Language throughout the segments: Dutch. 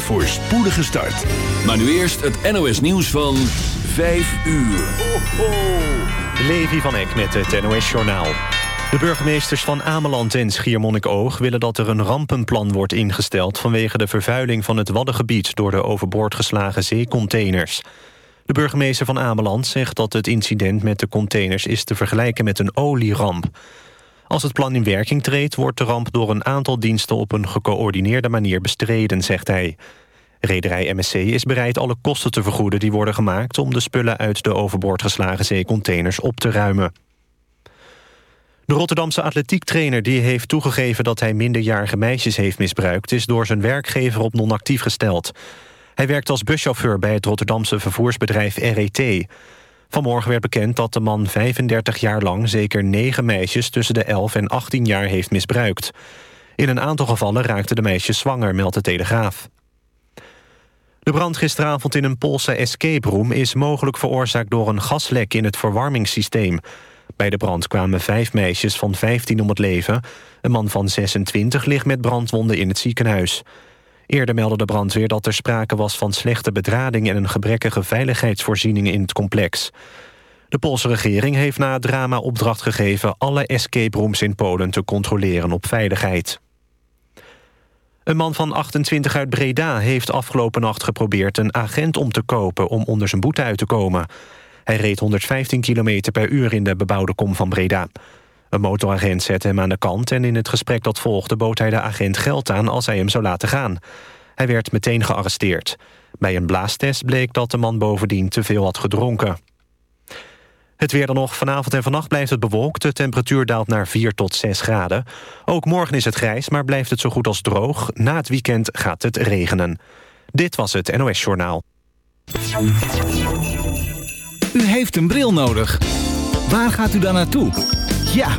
voor spoedige start. Maar nu eerst het NOS nieuws van 5 uur. Ho, ho. Levi van Eck met het NOS Journaal. De burgemeesters van Ameland en Schiermonnikoog willen dat er een rampenplan wordt ingesteld vanwege de vervuiling van het Waddengebied door de overboord geslagen zeecontainers. De burgemeester van Ameland zegt dat het incident met de containers is te vergelijken met een olieramp. Als het plan in werking treedt, wordt de ramp door een aantal diensten op een gecoördineerde manier bestreden, zegt hij. Rederij MSC is bereid alle kosten te vergoeden die worden gemaakt... om de spullen uit de overboord geslagen zeecontainers op te ruimen. De Rotterdamse atletiektrainer die heeft toegegeven... dat hij minderjarige meisjes heeft misbruikt... is door zijn werkgever op non-actief gesteld. Hij werkt als buschauffeur bij het Rotterdamse vervoersbedrijf RET. Vanmorgen werd bekend dat de man 35 jaar lang... zeker negen meisjes tussen de 11 en 18 jaar heeft misbruikt. In een aantal gevallen raakten de meisjes zwanger, meldt de Telegraaf. De brand gisteravond in een Poolse escape room... is mogelijk veroorzaakt door een gaslek in het verwarmingssysteem. Bij de brand kwamen vijf meisjes van 15 om het leven. Een man van 26 ligt met brandwonden in het ziekenhuis. Eerder meldde de brandweer dat er sprake was van slechte bedrading... en een gebrekkige veiligheidsvoorziening in het complex. De Poolse regering heeft na het drama opdracht gegeven... alle escape rooms in Polen te controleren op veiligheid. Een man van 28 uit Breda heeft afgelopen nacht geprobeerd... een agent om te kopen om onder zijn boete uit te komen. Hij reed 115 km per uur in de bebouwde kom van Breda. Een motoragent zette hem aan de kant... en in het gesprek dat volgde bood hij de agent geld aan... als hij hem zou laten gaan. Hij werd meteen gearresteerd. Bij een blaastest bleek dat de man bovendien te veel had gedronken. Het weer dan nog. Vanavond en vannacht blijft het bewolkt. De temperatuur daalt naar 4 tot 6 graden. Ook morgen is het grijs, maar blijft het zo goed als droog. Na het weekend gaat het regenen. Dit was het NOS Journaal. U heeft een bril nodig. Waar gaat u dan naartoe? Ja,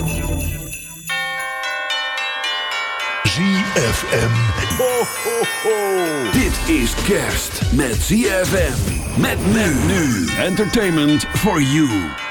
ZFM. Ho, ho, ho. Dit is kerst met ZFM. Met men nu. Entertainment for you.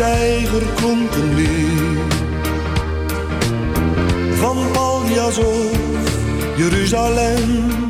tijger komt een weer Van Paljas of Jeruzalem.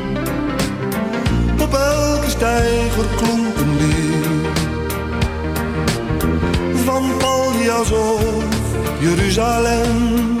verklonken leer. Van Paljas of Jeruzalem.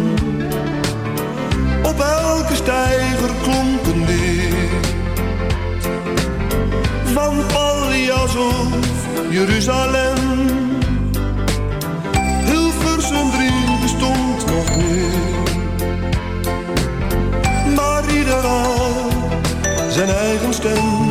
elke stijger klonk een. Van Pallias of Jeruzalem, Hilversum drie bestond nog meer. Maar ieder had zijn eigen stem.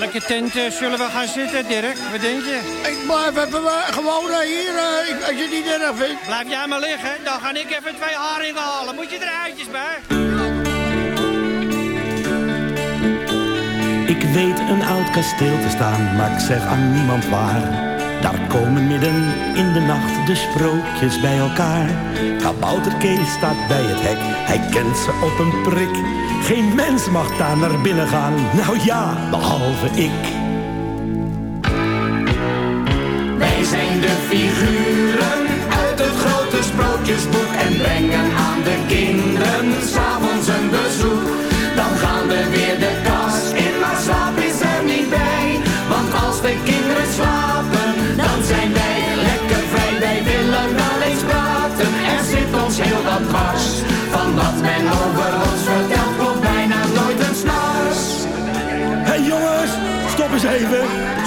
Welke tent eh, zullen we gaan zitten, Dirk? Wat denk je? Ik blijf even eh, gewoon eh, hier, als je het niet erg vindt. Blijf jij maar liggen, dan ga ik even twee haringen halen. Moet je er eitjes bij? Ik weet een oud kasteel te staan, maar ik zeg aan niemand waar. Daar komen midden in de nacht de sprookjes bij elkaar. Kabouter Kees staat bij het hek, hij kent ze op een prik. Geen mens mag daar naar binnen gaan, nou ja, behalve ik. Wij zijn de figuren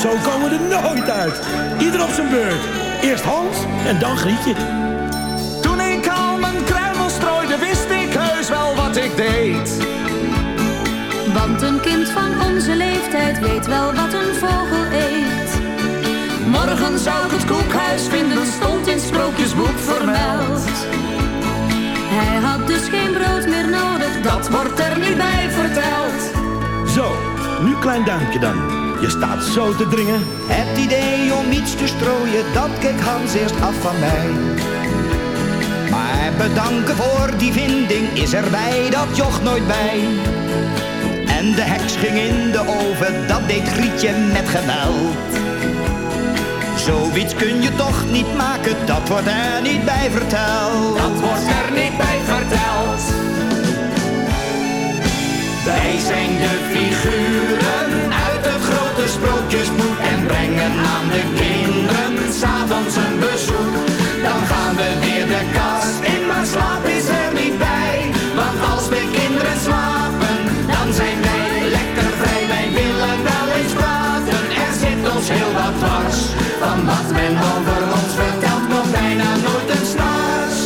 Zo komen we er nooit uit. Ieder op zijn beurt. Eerst Hans en dan Grietje. Toen ik al mijn kruimel strooide, wist ik heus wel wat ik deed. Want een kind van onze leeftijd weet wel wat een vogel eet. Morgen zou ik het koekhuis vinden, stond in sprookjesboek vermeld. Hij had dus geen brood meer nodig, Dat wordt er niet bij verteld. Zo, nu klein duimpje dan. Je staat zo te dringen. Het idee om iets te strooien, dat keek Hans eerst af van mij. Maar bedanken voor die vinding is er bij dat joch nooit bij. En de heks ging in de oven, dat deed Grietje met geweld. Zoiets kun je toch niet maken, dat wordt er niet bij verteld. Dat wordt er niet bij verteld. Wij zijn de figuren grote sprookjesboek en brengen aan de kinderen s'avonds een bezoek. Dan gaan we weer de kast in, maar slaap is er niet bij. Want als de kinderen slapen, dan zijn wij lekker vrij. Wij willen wel eens praten, er zit ons heel wat dwars. Van wat men over ons vertelt, komt bijna nooit een snars.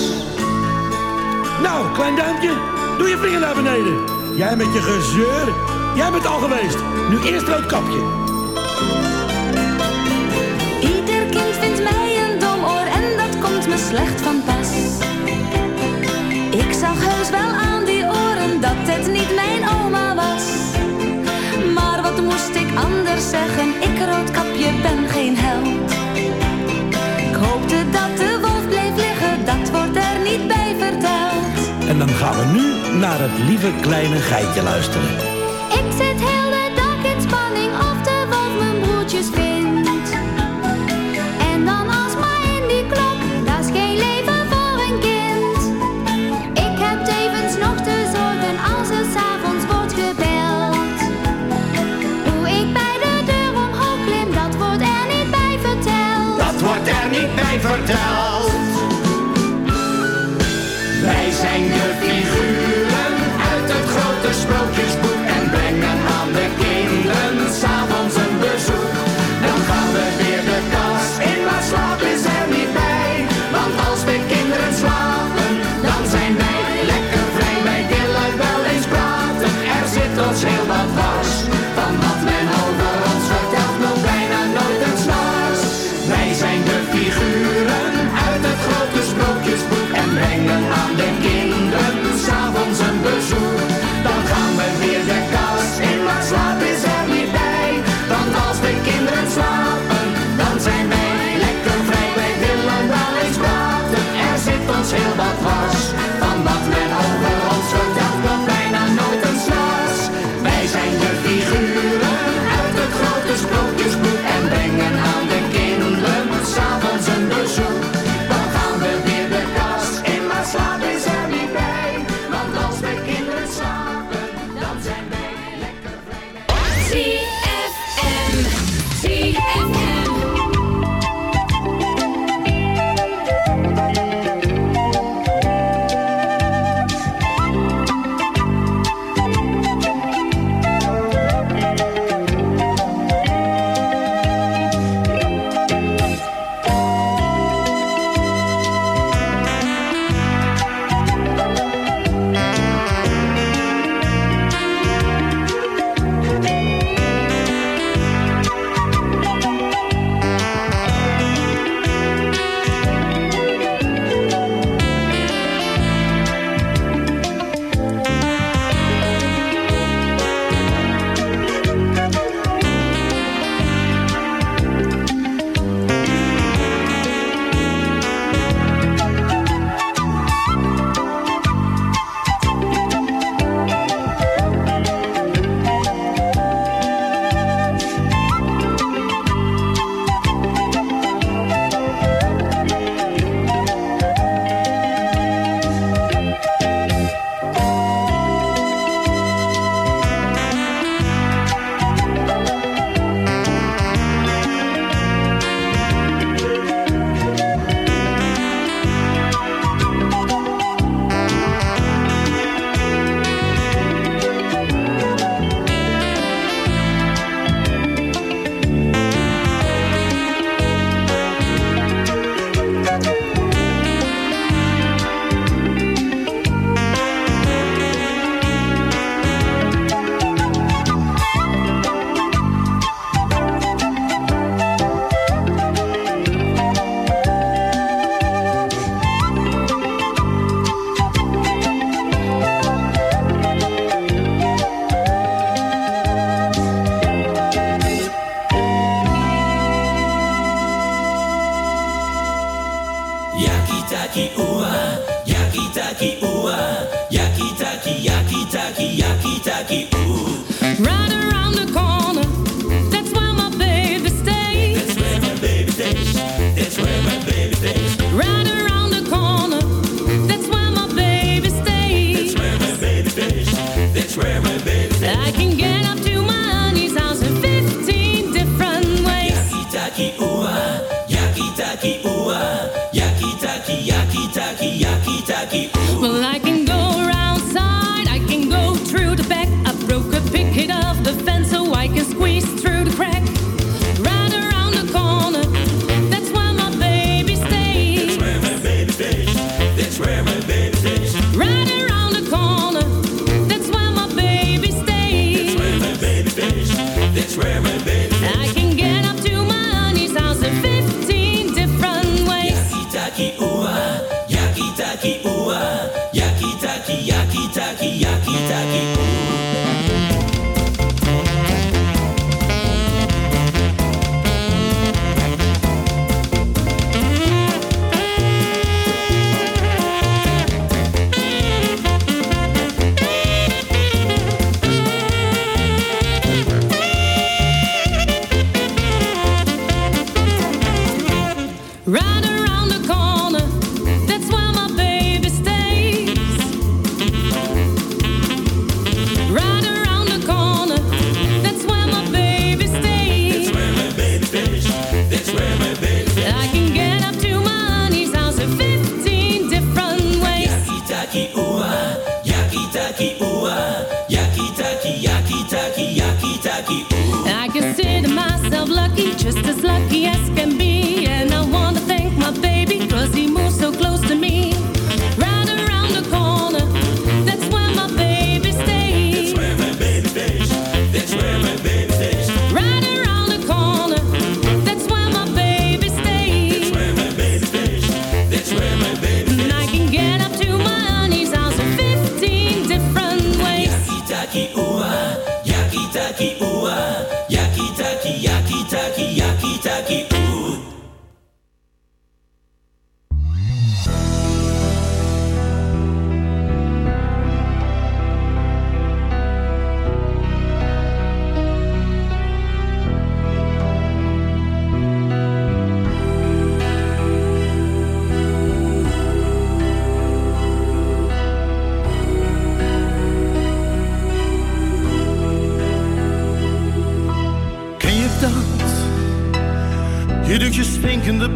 Nou, klein duimpje, doe je vinger naar beneden. Jij met je gezeur. Jij bent al geweest. Nu eerst rood kapje. Slecht van pas. Ik zag heus wel aan die oren dat het niet mijn oma was. Maar wat moest ik anders zeggen? Ik roodkapje ben geen held. Ik hoopte dat de wolf bleef liggen, dat wordt er niet bij verteld. En dan gaan we nu naar het lieve kleine geitje luisteren. Bij verteld. Wij zijn de figuren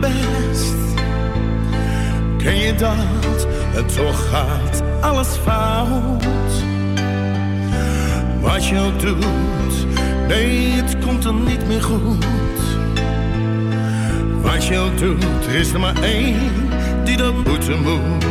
best. Ken je dat? Het toch gaat alles fout. Wat je doet, nee, het komt er niet meer goed. Wat je doet, is er maar één die dat moeten moet.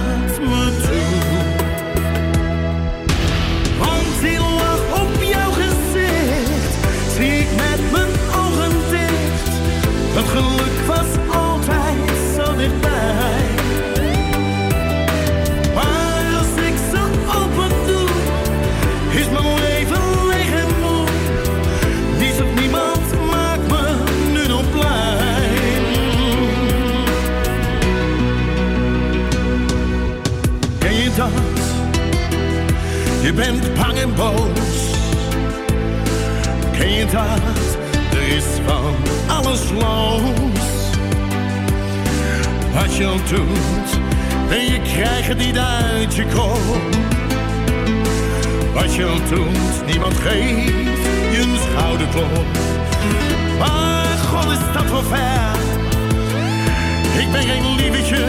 je bent bang en boos. Ken je dat? Er is van alles los. Wat je al doet, en je krijgen het niet uit je kop. Wat je al doet, niemand geeft je een schouderklop. Maar God is dat wel ver. Ik ben geen lievertje,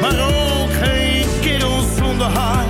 maar ook geen kerel zonder haar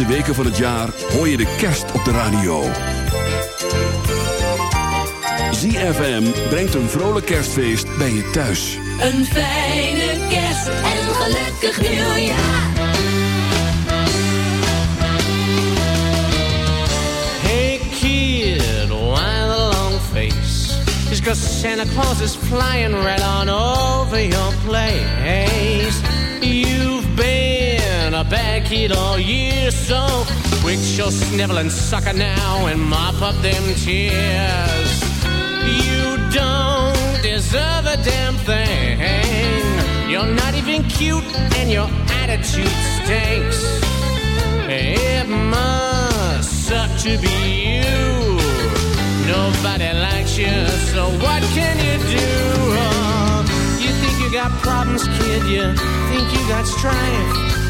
Laatste weken van het jaar hoor je de kerst op de radio. ZFM brengt een vrolijk kerstfeest bij je thuis. Een fijne kerst en een gelukkig nieuwjaar. Hey kid, why the long face? Just cause Santa Claus is flying right on over your place. You've been a bad kid all year, so quit your sniveling sucker now and mop up them tears. You don't deserve a damn thing. You're not even cute and your attitude stinks. It must suck to be you. Nobody likes you, so what can you do? Oh, you think you got problems, kid? You think you got strife?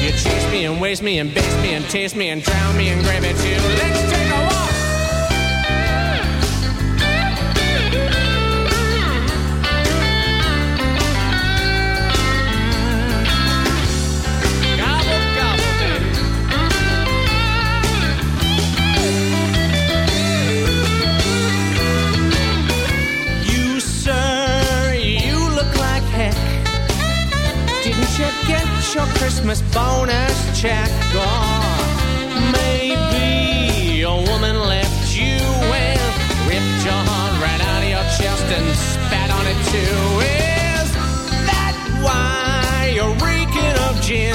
You chase me and waste me and base me and taste me and drown me in gravy too. Let's take get your Christmas bonus check? Or maybe your woman left you and ripped your heart right out of your chest and spat on it too. Is that why you're reeking of gin?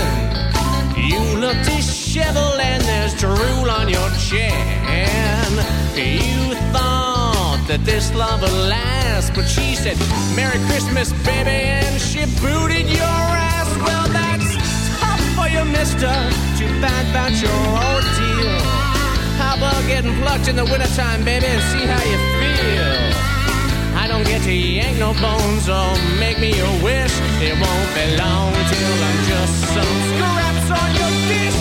You look disheveled and there's drool on your chin. You thought that this love would last, but she said, Merry Christmas, baby, and she booted your ass. Well, that's missed you, mister. Too bad about your ordeal. How about getting plucked in the wintertime, baby, and see how you feel? I don't get to yank no bones or make me a wish. It won't be long till I'm just some scraps on your dish.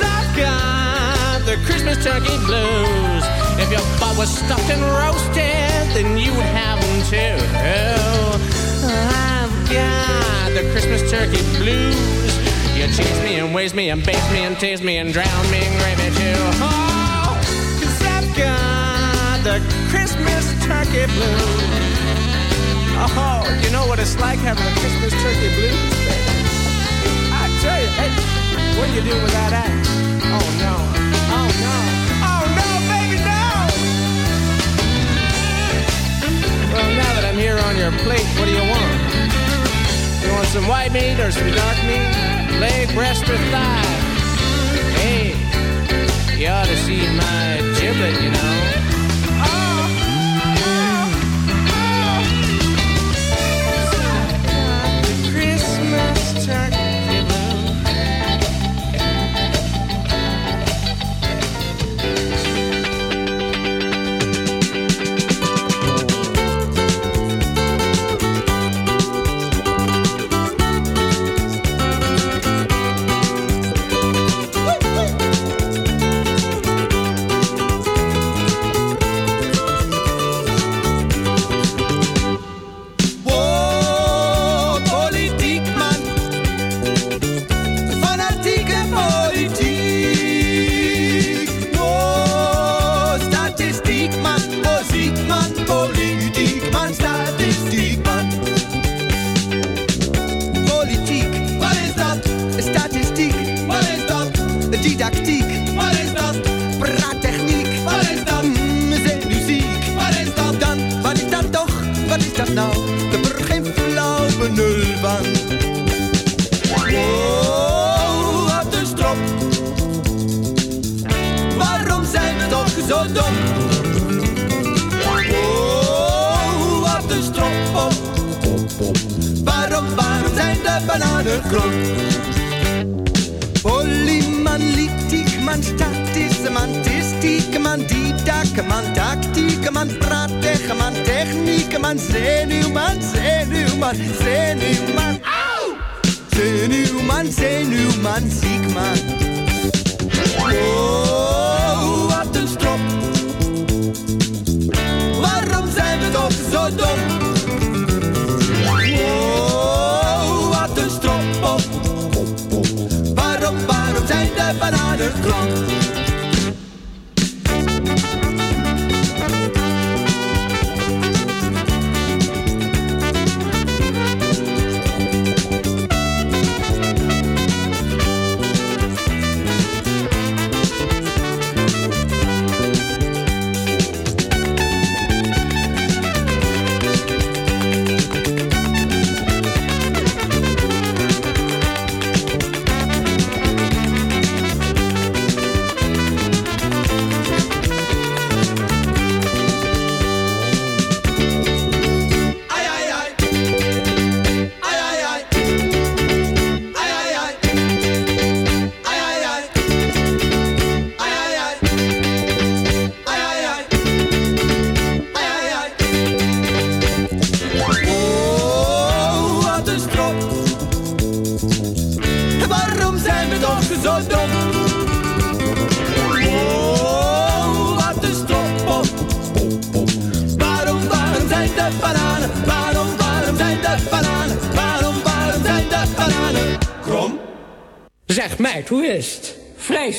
I've got the Christmas turkey blues. If your butt was stuffed and roasted, then you would have them too. I've got the Christmas turkey blues. You chase me and waste me and base me and taste me and drown me in gravy too. Oh, 'cause I've got the Christmas turkey blues. Oh, you know what it's like having a Christmas turkey blues, baby? I tell you, hey, what are you doing with that? Oh no, oh no, oh no, baby, no! Well, now that I'm here on your plate, what do you want? Want some white meat or some dark meat? Leg, breast, or thigh? Hey, you ought to see my giblet, you know.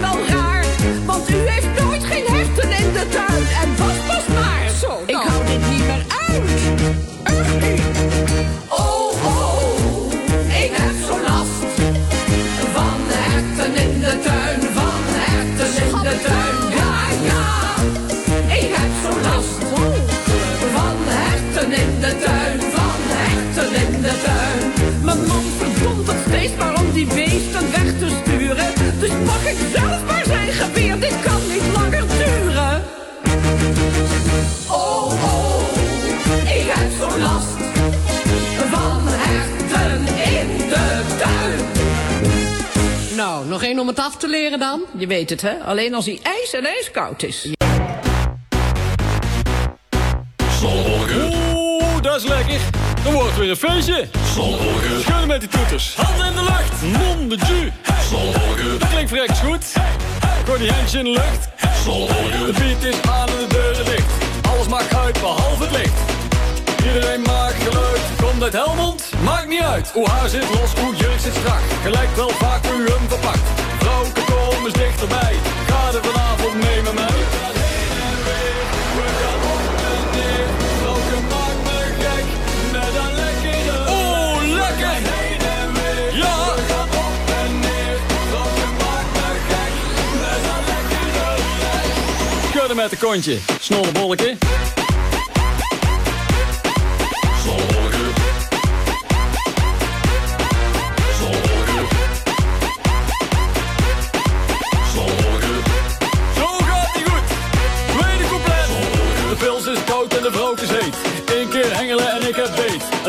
Wel raar. Want u heeft Nog één om het af te leren dan? Je weet het, hè? Alleen als hij ijs en ijskoud is. Oeh, dat is lekker. Er wordt weer een feestje. Zonnewolken. Schudden met die toeters. Handen in de lucht. Non de. Dat klinkt verrekt goed. Gooi die handjes in de lucht. De beat is aan en de deuren dicht. Alles maakt uit behalve het licht. Iedereen maakt geluid. Komt uit Helmond? Maakt niet uit. Hoe haar zit los, hoe jurk zit strak. Gelijk wel vacuüm verpakt. Vrouwke kom eens dichterbij. Ga er vanavond mee met mij. We gaan heen en weer. We gaan op en neer. Vrouwke maken me gek. Met een lekkere... Oh, lekker! We gaan heen en weer. Ja! We gaan op en neer. Vrouwke maakt me gek. Met een lekkere... Kudden met een kontje. Snollebolletje.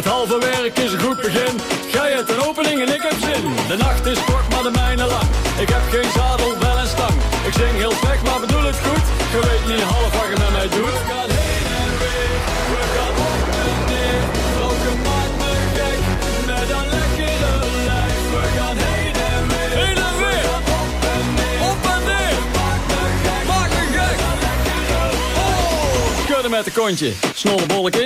Het halve werk is een goed begin. Ga je ten opening en ik heb zin. De nacht is kort, maar de mijne lang. Ik heb geen zadel, wel een stang. Ik zing heel slecht, maar bedoel het goed. Je weet niet half wat je met mij doet. We gaan heen en weer, we gaan op en neer. Vrouwke maakt me gek, met een lekkere lijf. We gaan heen en weer, heen en weer. Op en neer, maak me gek. Oh, schudden met een kontje, snollebolleke.